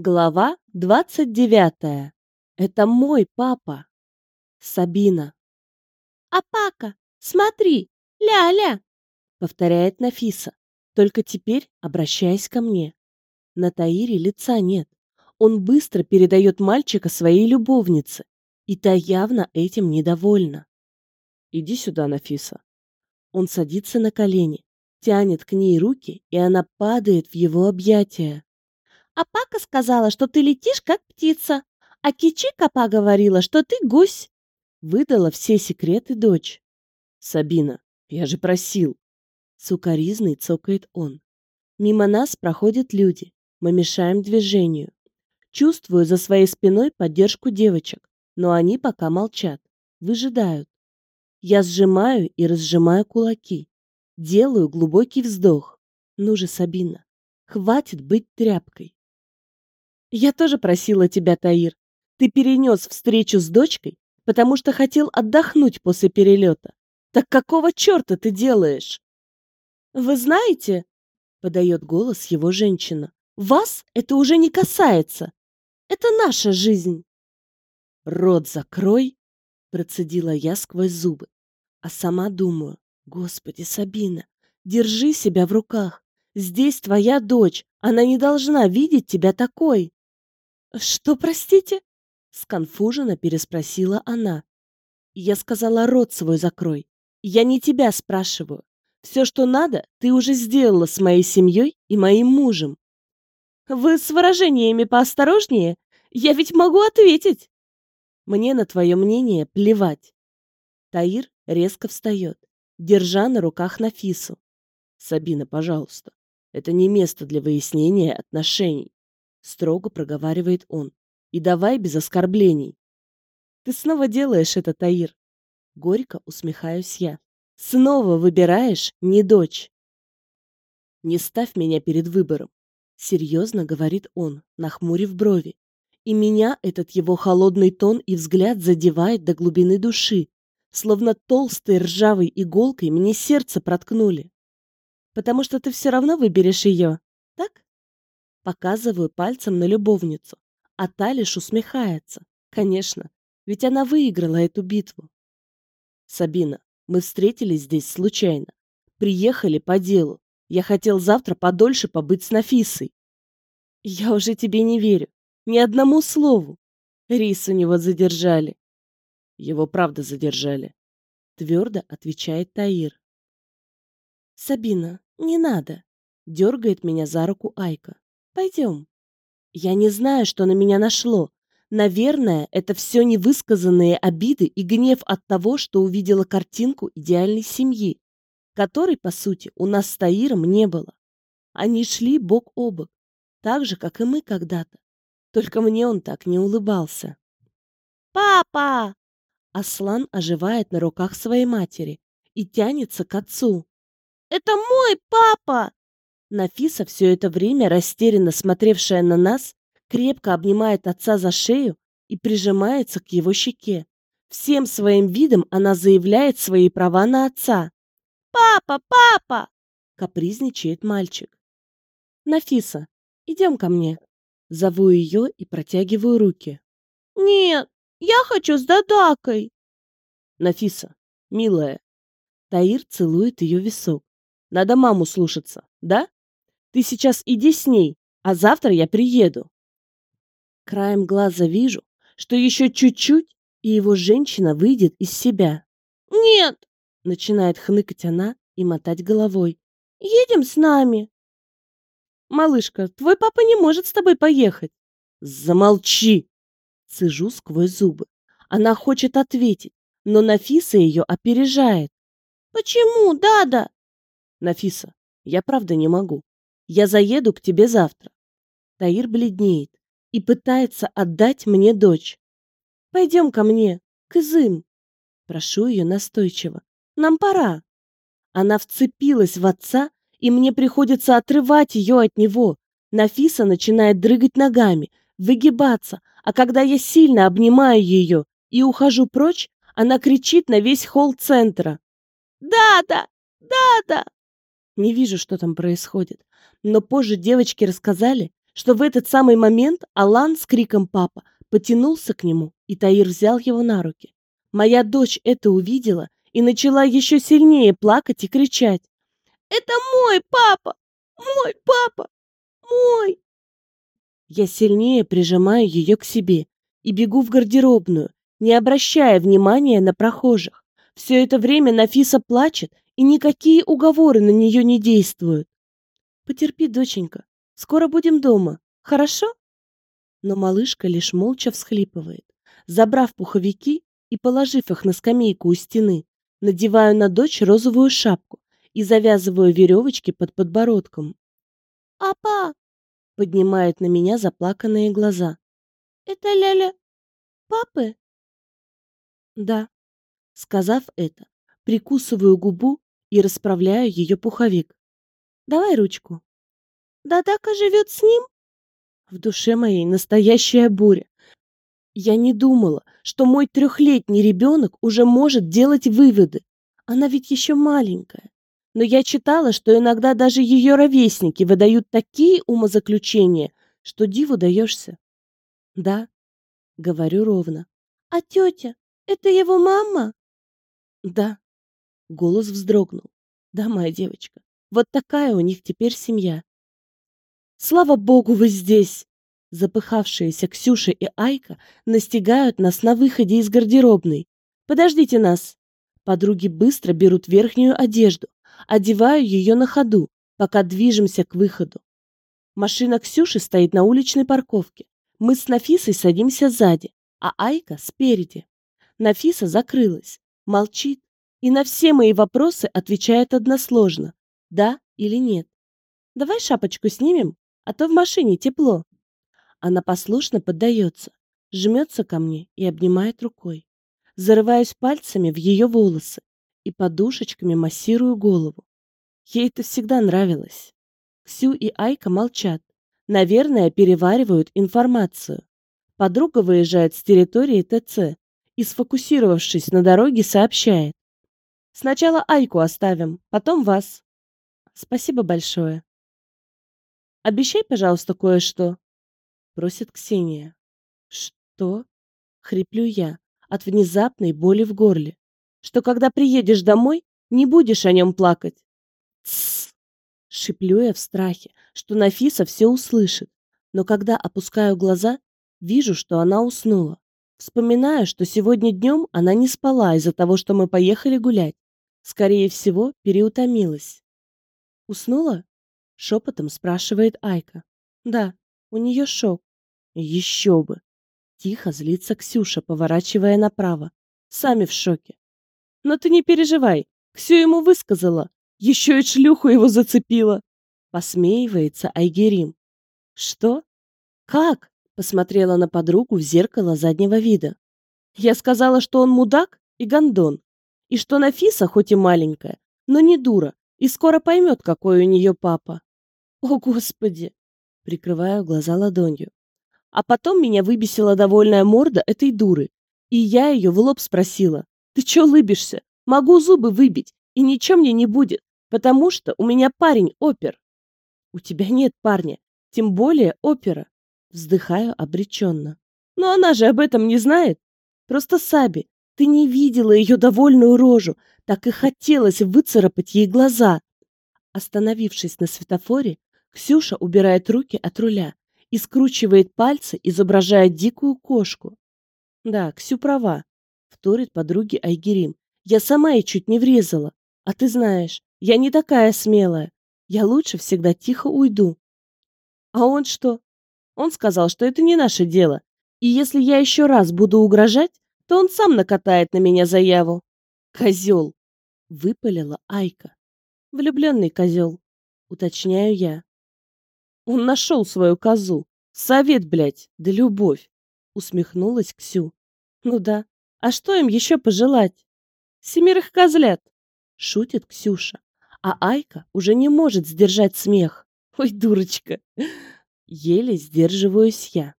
Глава двадцать девятая. Это мой папа. Сабина. «Апака, смотри, ля-ля!» — повторяет Нафиса, только теперь обращаясь ко мне. На Таире лица нет. Он быстро передает мальчика своей любовнице, и та явно этим недовольна. «Иди сюда, Нафиса». Он садится на колени, тянет к ней руки, и она падает в его объятия. «Апака сказала, что ты летишь, как птица, а Кичи-капа говорила, что ты гусь». Выдала все секреты дочь. «Сабина, я же просил!» Сукаризный цокает он. Мимо нас проходят люди. Мы мешаем движению. Чувствую за своей спиной поддержку девочек, но они пока молчат, выжидают. Я сжимаю и разжимаю кулаки. Делаю глубокий вздох. Ну же, Сабина, хватит быть тряпкой. Я тоже просила тебя, Таир. Ты перенес встречу с дочкой, потому что хотел отдохнуть после перелета. Так какого черта ты делаешь? Вы знаете, подает голос его женщина, вас это уже не касается. Это наша жизнь. Рот закрой, процедила я сквозь зубы, а сама думаю, господи, Сабина, держи себя в руках. Здесь твоя дочь, она не должна видеть тебя такой. Что, простите? сконфуженно переспросила она. Я сказала, рот свой закрой. Я не тебя спрашиваю. Все, что надо, ты уже сделала с моей семьей и моим мужем. Вы с выражениями поосторожнее? Я ведь могу ответить. Мне на твое мнение плевать. Таир резко встает, держа на руках Нафису. Сабина, пожалуйста, это не место для выяснения отношений, строго проговаривает он. И давай без оскорблений. Ты снова делаешь это, Таир. Горько усмехаюсь я. Снова выбираешь не дочь. Не ставь меня перед выбором, серьезно говорит он, нахмурив брови. И меня этот его холодный тон и взгляд задевает до глубины души, словно толстой ржавой иголкой мне сердце проткнули. Потому что ты все равно выберешь ее? Показываю пальцем на любовницу, а та лишь усмехается. Конечно, ведь она выиграла эту битву. Сабина, мы встретились здесь случайно. Приехали по делу. Я хотел завтра подольше побыть с Нафисой. Я уже тебе не верю. Ни одному слову. Рис у него задержали. Его правда задержали. Твердо отвечает Таир. Сабина, не надо. Дергает меня за руку Айка. Пойдем. Я не знаю, что на меня нашло. Наверное, это все невысказанные обиды и гнев от того, что увидела картинку идеальной семьи, которой, по сути, у нас с Таиром не было. Они шли бок о бок, так же, как и мы когда-то. Только мне он так не улыбался. «Папа!» Аслан оживает на руках своей матери и тянется к отцу. «Это мой папа!» Нафиса, все это время растерянно смотревшая на нас, крепко обнимает отца за шею и прижимается к его щеке. Всем своим видом она заявляет свои права на отца. «Папа, папа!» — капризничает мальчик. «Нафиса, идем ко мне». Зову ее и протягиваю руки. «Нет, я хочу с Дадакой». «Нафиса, милая». Таир целует ее висок. «Надо маму слушаться, да?» Ты сейчас иди с ней, а завтра я приеду. Краем глаза вижу, что еще чуть-чуть, и его женщина выйдет из себя. Нет, начинает хныкать она и мотать головой. Едем с нами. Малышка, твой папа не может с тобой поехать. Замолчи. Цежу сквозь зубы. Она хочет ответить, но Нафиса ее опережает. Почему, Дада? Нафиса, я правда не могу. Я заеду к тебе завтра. Таир бледнеет и пытается отдать мне дочь. Пойдем ко мне, к Изым. Прошу ее настойчиво. Нам пора. Она вцепилась в отца, и мне приходится отрывать ее от него. Нафиса начинает дрыгать ногами, выгибаться, а когда я сильно обнимаю ее и ухожу прочь, она кричит на весь холл центра. «Да-да! Да-да!» Не вижу, что там происходит. Но позже девочки рассказали, что в этот самый момент Алан с криком «Папа!» потянулся к нему, и Таир взял его на руки. Моя дочь это увидела и начала еще сильнее плакать и кричать. «Это мой папа! Мой папа! Мой!» Я сильнее прижимаю ее к себе и бегу в гардеробную, не обращая внимания на прохожих. Все это время Нафиса плачет, и никакие уговоры на нее не действуют. Потерпи, доченька, скоро будем дома, хорошо? Но малышка лишь молча всхлипывает. Забрав пуховики и положив их на скамейку у стены, надеваю на дочь розовую шапку и завязываю веревочки под подбородком. «Апа!» — поднимает на меня заплаканные глаза. «Это Ляля папы?» «Да». Сказав это, прикусываю губу и расправляю ее пуховик. «Давай ручку». «Дадака живет с ним?» В душе моей настоящая буря. Я не думала, что мой трехлетний ребенок уже может делать выводы. Она ведь еще маленькая. Но я читала, что иногда даже ее ровесники выдают такие умозаключения, что диву даешься. Да, говорю ровно. А тетя, это его мама? Да. Голос вздрогнул. Да, моя девочка. Вот такая у них теперь семья. Слава богу, вы здесь! Запыхавшиеся Ксюша и Айка настигают нас на выходе из гардеробной. Подождите нас. Подруги быстро берут верхнюю одежду, одеваю ее на ходу, пока движемся к выходу. Машина Ксюши стоит на уличной парковке. Мы с Нафисой садимся сзади, а Айка спереди. Нафиса закрылась, молчит и на все мои вопросы отвечает односложно: да или нет. Давай шапочку снимем, а то в машине тепло. Она послушно поддается, жмется ко мне и обнимает рукой. Зарываюсь пальцами в ее волосы и подушечками массирую голову. Ей это всегда нравилось. Ксю и Айка молчат. Наверное, переваривают информацию. Подруга выезжает с территории ТЦ и, сфокусировавшись на дороге, сообщает. Сначала Айку оставим, потом вас. Спасибо большое. Обещай, пожалуйста, кое-что, просит Ксения. Что? Хриплю я от внезапной боли в горле. Что когда приедешь домой, не будешь о нем плакать. Тссс! Шиплю я в страхе, что Нафиса все услышит. Но когда опускаю глаза, вижу, что она уснула. Вспоминаю, что сегодня днем она не спала из-за того, что мы поехали гулять. Скорее всего, переутомилась. Уснула? Шепотом спрашивает Айка. Да, у нее шок. Еще бы. Тихо злится Ксюша, поворачивая направо. Сами в шоке. Но ты не переживай. Ксю ему высказала. Еще и шлюху его зацепила. Посмеивается Айгерим. Что? Как? Посмотрела на подругу в зеркало заднего вида. Я сказала, что он мудак и гондон. И что Нафиса хоть и маленькая, но не дура, и скоро поймет, какой у нее папа. О, Господи! Прикрываю глаза ладонью. А потом меня выбесила довольная морда этой дуры. И я ее в лоб спросила. Ты че лыбишься? Могу зубы выбить, и ничего мне не будет, потому что у меня парень опер. У тебя нет парня, тем более опера. Вздыхаю обреченно. Но она же об этом не знает. Просто Саби, ты не видела ее довольную рожу, так и хотелось выцарапать ей глаза. Остановившись на светофоре, Ксюша убирает руки от руля и скручивает пальцы, изображая дикую кошку. Да, Ксю права, вторит подруге Айгерим. Я сама ей чуть не врезала. А ты знаешь, я не такая смелая. Я лучше всегда тихо уйду. А он что? Он сказал, что это не наше дело. И если я еще раз буду угрожать, то он сам накатает на меня заяву. Козел! Выпалила Айка. Влюбленный козел, уточняю я. Он нашел свою козу. Совет, блядь, да любовь. Усмехнулась Ксю. Ну да. А что им еще пожелать? Семерых козлят. Шутит Ксюша. А Айка уже не может сдержать смех. Ой, дурочка. Еле сдерживаюсь я.